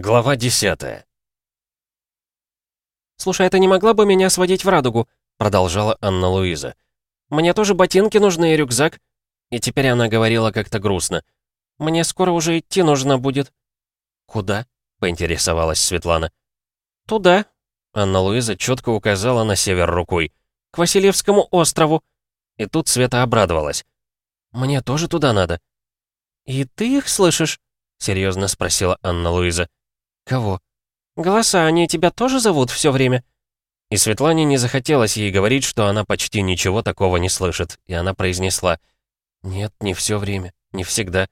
Глава 10 «Слушай, а ты не могла бы меня сводить в радугу?» Продолжала Анна-Луиза. «Мне тоже ботинки нужны и рюкзак». И теперь она говорила как-то грустно. «Мне скоро уже идти нужно будет». «Куда?» — поинтересовалась Светлана. «Туда». Анна-Луиза четко указала на север рукой. «К Васильевскому острову». И тут Света обрадовалась. «Мне тоже туда надо». «И ты их слышишь?» — серьезно спросила Анна-Луиза. «Кого?» «Голоса, они тебя тоже зовут все время?» И Светлане не захотелось ей говорить, что она почти ничего такого не слышит, и она произнесла. «Нет, не все время, не всегда».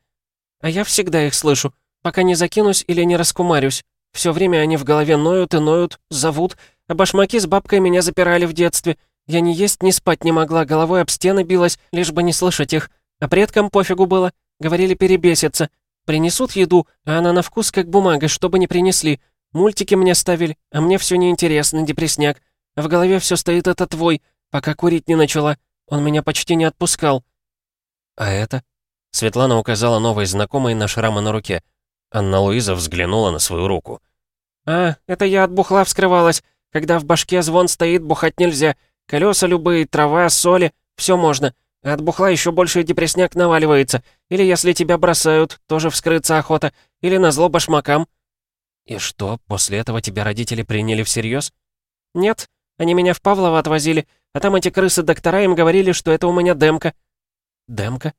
«А я всегда их слышу, пока не закинусь или не раскумарюсь. Все время они в голове ноют и ноют, зовут, а башмаки с бабкой меня запирали в детстве. Я ни есть, ни спать не могла, головой об стены билась, лишь бы не слышать их. А предкам пофигу было. Говорили перебеситься. Принесут еду, а она на вкус как бумага, чтобы не принесли. Мультики мне ставили, а мне все неинтересно, депресняк. А в голове все стоит это твой, пока курить не начала. Он меня почти не отпускал. А это? Светлана указала новой знакомой на шрамы на руке. Анна-Луиза взглянула на свою руку. «А, это я от бухла вскрывалась. Когда в башке звон стоит, бухать нельзя. Колеса любые, трава, соли, все можно. А от бухла еще больше депресняк наваливается. Или если тебя бросают, тоже вскрыться охота. Или на зло башмакам». «И что, после этого тебя родители приняли всерьез? «Нет, они меня в Павлово отвозили, а там эти крысы-доктора им говорили, что это у меня демка». «Демка?»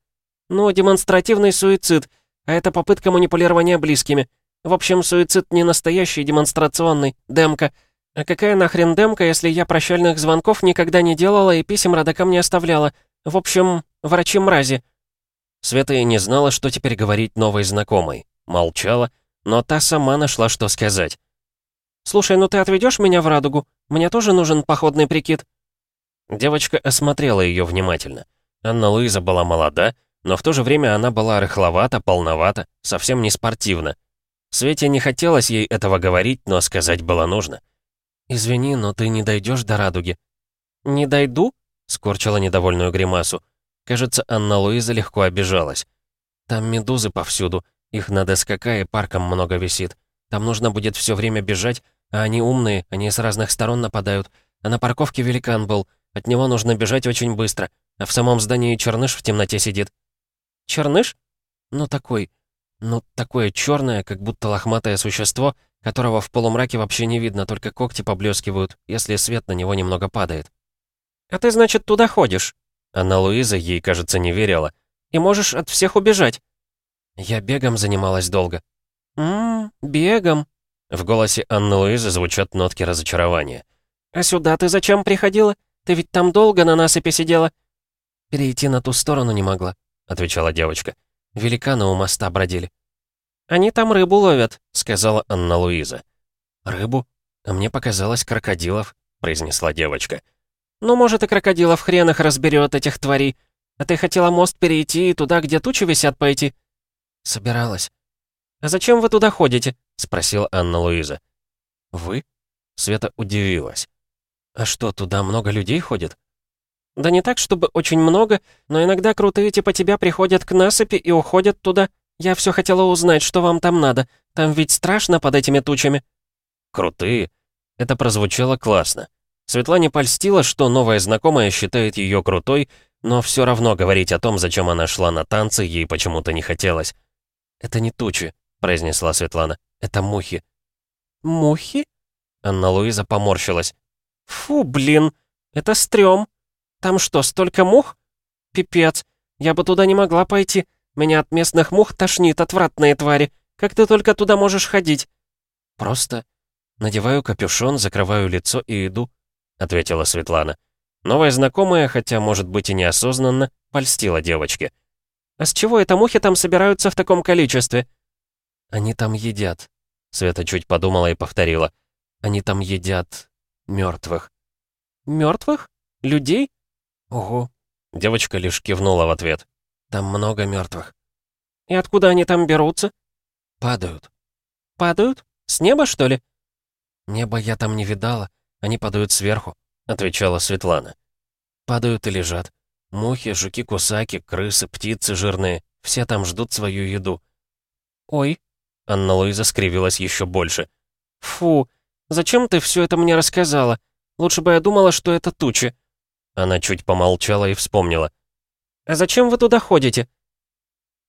«Ну, демонстративный суицид, а это попытка манипулирования близкими. В общем, суицид не настоящий, демонстрационный, демка. А какая нахрен демка, если я прощальных звонков никогда не делала и писем родакам не оставляла? В общем, врачи-мрази». Света и не знала, что теперь говорить новой знакомой. Молчала, но та сама нашла, что сказать. «Слушай, ну ты отведешь меня в радугу? Мне тоже нужен походный прикид». Девочка осмотрела ее внимательно. Анна Луиза была молода, но в то же время она была рыхловата, полновата, совсем не спортивна. Свете не хотелось ей этого говорить, но сказать было нужно. «Извини, но ты не дойдешь до радуги». «Не дойду?» — скорчила недовольную гримасу. Кажется, Анна Луиза легко обижалась. «Там медузы повсюду, их на ДСКК и парком много висит. Там нужно будет все время бежать, а они умные, они с разных сторон нападают. А на парковке великан был. От него нужно бежать очень быстро. А в самом здании черныш в темноте сидит. Черныш? Ну такой. Ну такое черное, как будто лохматое существо, которого в полумраке вообще не видно, только когти поблескивают, если свет на него немного падает. «А ты, значит, туда ходишь?» Анна Луиза ей, кажется, не верила. «И можешь от всех убежать?» «Я бегом занималась долго». «Ммм, бегом», в голосе Анны Луизы звучат нотки разочарования. «А сюда ты зачем приходила? Ты ведь там долго на насыпи сидела?» «Перейти на ту сторону не могла», — отвечала девочка. «Великаны у моста бродили». «Они там рыбу ловят», — сказала Анна Луиза. «Рыбу? А мне показалось крокодилов», — произнесла девочка. «Ну, может, и крокодилов хрен их разберет, этих тварей. А ты хотела мост перейти и туда, где тучи висят, пойти?» «Собиралась». «А зачем вы туда ходите?» — спросила Анна-Луиза. «Вы?» — Света удивилась. «А что, туда много людей ходит?» «Да не так, чтобы очень много, но иногда крутые типа тебя приходят к насыпи и уходят туда. Я все хотела узнать, что вам там надо. Там ведь страшно под этими тучами». «Крутые?» Это прозвучало классно. Светлане польстило, что новая знакомая считает ее крутой, но все равно говорить о том, зачем она шла на танцы, ей почему-то не хотелось. «Это не тучи», — произнесла Светлана. Это мухи». «Мухи?» Анна-Луиза поморщилась. «Фу, блин, это стрём. Там что, столько мух? Пипец, я бы туда не могла пойти. Меня от местных мух тошнит, отвратные твари. Как ты только туда можешь ходить?» «Просто надеваю капюшон, закрываю лицо и иду», — ответила Светлана. Новая знакомая, хотя, может быть, и неосознанно, польстила девочке. «А с чего это мухи там собираются в таком количестве?» «Они там едят». Света чуть подумала и повторила. «Они там едят мертвых». «Мертвых? Людей?» «Ого». Девочка лишь кивнула в ответ. «Там много мертвых». «И откуда они там берутся?» «Падают». «Падают? С неба, что ли?» «Небо я там не видала. Они падают сверху», — отвечала Светлана. «Падают и лежат. Мухи, жуки-кусаки, крысы, птицы жирные. Все там ждут свою еду». «Ой», Анна-Луиза скривилась еще больше. «Фу, зачем ты все это мне рассказала? Лучше бы я думала, что это тучи». Она чуть помолчала и вспомнила. «А зачем вы туда ходите?»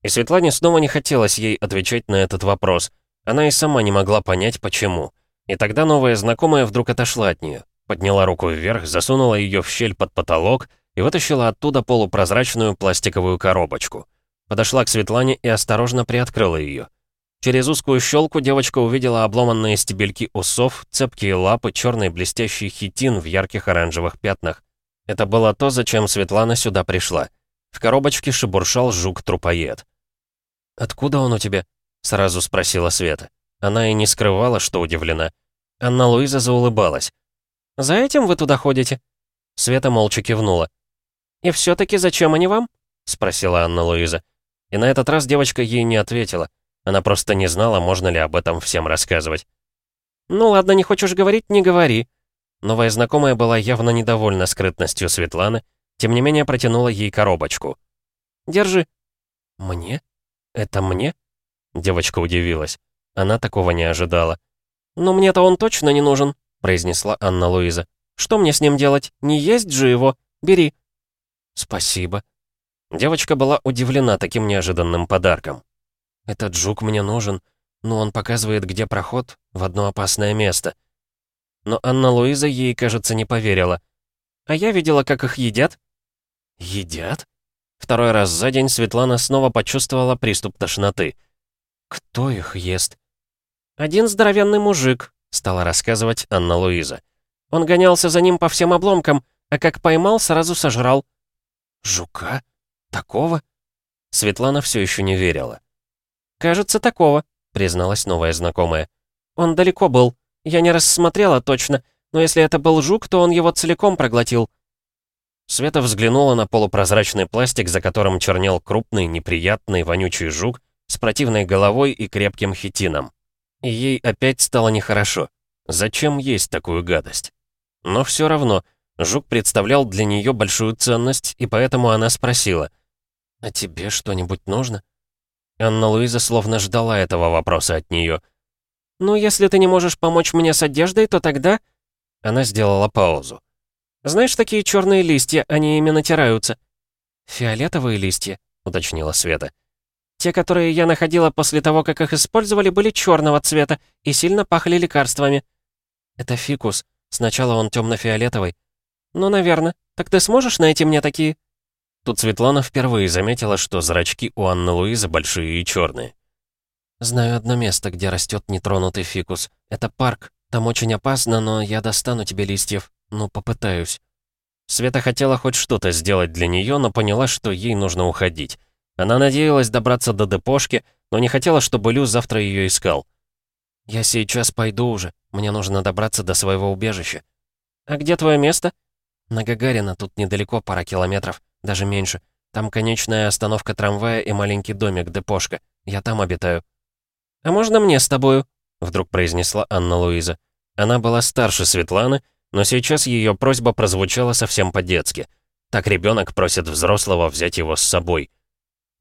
И Светлане снова не хотелось ей отвечать на этот вопрос. Она и сама не могла понять, почему. И тогда новая знакомая вдруг отошла от нее, подняла руку вверх, засунула ее в щель под потолок и вытащила оттуда полупрозрачную пластиковую коробочку. Подошла к Светлане и осторожно приоткрыла ее. Через узкую щелку девочка увидела обломанные стебельки усов, цепкие лапы, черный блестящий хитин в ярких оранжевых пятнах. Это было то, зачем Светлана сюда пришла. В коробочке шебуршал жук-трупоед. «Откуда он у тебя?» — сразу спросила Света. Она и не скрывала, что удивлена. Анна-Луиза заулыбалась. «За этим вы туда ходите?» Света молча кивнула. «И все-таки зачем они вам?» — спросила Анна-Луиза. И на этот раз девочка ей не ответила. Она просто не знала, можно ли об этом всем рассказывать. «Ну ладно, не хочешь говорить, не говори». Новая знакомая была явно недовольна скрытностью Светланы, тем не менее протянула ей коробочку. «Держи». «Мне? Это мне?» Девочка удивилась. Она такого не ожидала. «Но мне-то он точно не нужен», — произнесла Анна-Луиза. «Что мне с ним делать? Не есть же его? Бери». «Спасибо». Девочка была удивлена таким неожиданным подарком. «Этот жук мне нужен, но он показывает, где проход, в одно опасное место». Но Анна-Луиза ей, кажется, не поверила. «А я видела, как их едят». «Едят?» Второй раз за день Светлана снова почувствовала приступ тошноты. «Кто их ест?» «Один здоровенный мужик», — стала рассказывать Анна-Луиза. «Он гонялся за ним по всем обломкам, а как поймал, сразу сожрал». «Жука? Такого?» Светлана все еще не верила. «Кажется, такого», — призналась новая знакомая. «Он далеко был. Я не рассмотрела точно, но если это был жук, то он его целиком проглотил». Света взглянула на полупрозрачный пластик, за которым чернел крупный, неприятный, вонючий жук с противной головой и крепким хитином. И ей опять стало нехорошо. Зачем есть такую гадость? Но все равно, жук представлял для нее большую ценность, и поэтому она спросила, «А тебе что-нибудь нужно?» Анна-Луиза словно ждала этого вопроса от нее. «Ну, если ты не можешь помочь мне с одеждой, то тогда...» Она сделала паузу. «Знаешь, такие черные листья, они ими натираются». «Фиолетовые листья», — уточнила Света. «Те, которые я находила после того, как их использовали, были черного цвета и сильно пахли лекарствами». «Это фикус. Сначала он темно-фиолетовый». «Ну, наверное. Так ты сможешь найти мне такие?» Тут Светлана впервые заметила, что зрачки у Анны Луизы большие и черные. «Знаю одно место, где растет нетронутый фикус. Это парк. Там очень опасно, но я достану тебе листьев. Ну, попытаюсь». Света хотела хоть что-то сделать для нее, но поняла, что ей нужно уходить. Она надеялась добраться до депошки, но не хотела, чтобы Лю завтра ее искал. «Я сейчас пойду уже. Мне нужно добраться до своего убежища». «А где твое место?» «На Гагарина, тут недалеко, пара километров. Даже меньше. Там конечная остановка трамвая и маленький домик, депошка. Я там обитаю». «А можно мне с тобою?» Вдруг произнесла Анна-Луиза. Она была старше Светланы, но сейчас ее просьба прозвучала совсем по-детски. Так ребенок просит взрослого взять его с собой.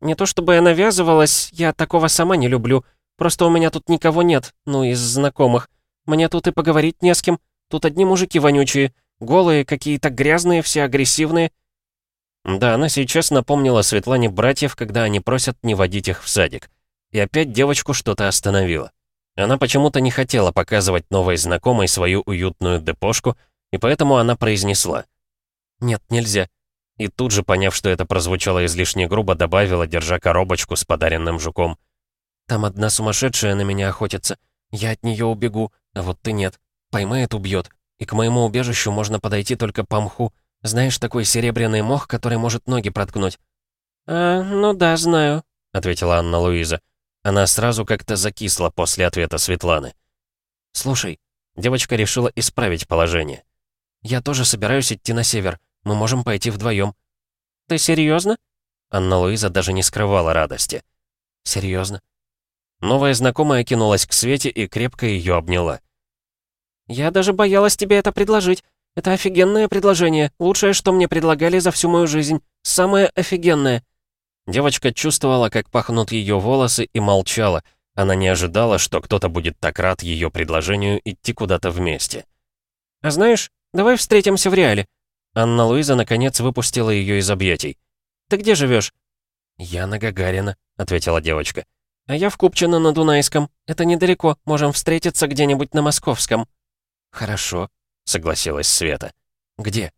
«Не то чтобы я навязывалась, я такого сама не люблю. Просто у меня тут никого нет, ну, из знакомых. Мне тут и поговорить не с кем. Тут одни мужики вонючие, голые, какие-то грязные, все агрессивные. Да, она сейчас напомнила Светлане братьев, когда они просят не водить их в садик. И опять девочку что-то остановило. Она почему-то не хотела показывать новой знакомой свою уютную депошку, и поэтому она произнесла. «Нет, нельзя». И тут же, поняв, что это прозвучало излишне грубо, добавила, держа коробочку с подаренным жуком. «Там одна сумасшедшая на меня охотится. Я от нее убегу, а вот ты нет. Поймает, убьет. И к моему убежищу можно подойти только по мху. Знаешь, такой серебряный мох, который может ноги проткнуть?» «А, ну да, знаю», — ответила Анна-Луиза. Она сразу как-то закисла после ответа Светланы. «Слушай», — девочка решила исправить положение. «Я тоже собираюсь идти на север. Мы можем пойти вдвоем. «Ты серьезно? Анна-Луиза даже не скрывала радости. «Серьезно?» Новая знакомая кинулась к Свете и крепко ее обняла. «Я даже боялась тебе это предложить. Это офигенное предложение. Лучшее, что мне предлагали за всю мою жизнь. Самое офигенное». Девочка чувствовала, как пахнут ее волосы, и молчала, Она не ожидала, что кто-то будет так рад ее предложению идти куда-то вместе. «А знаешь, давай встретимся в реале». Анна-Луиза наконец выпустила ее из объятий. «Ты где живешь? «Я на Гагарина», — ответила девочка. «А я в Купчино на Дунайском. Это недалеко, можем встретиться где-нибудь на Московском». «Хорошо», — согласилась Света. «Где?»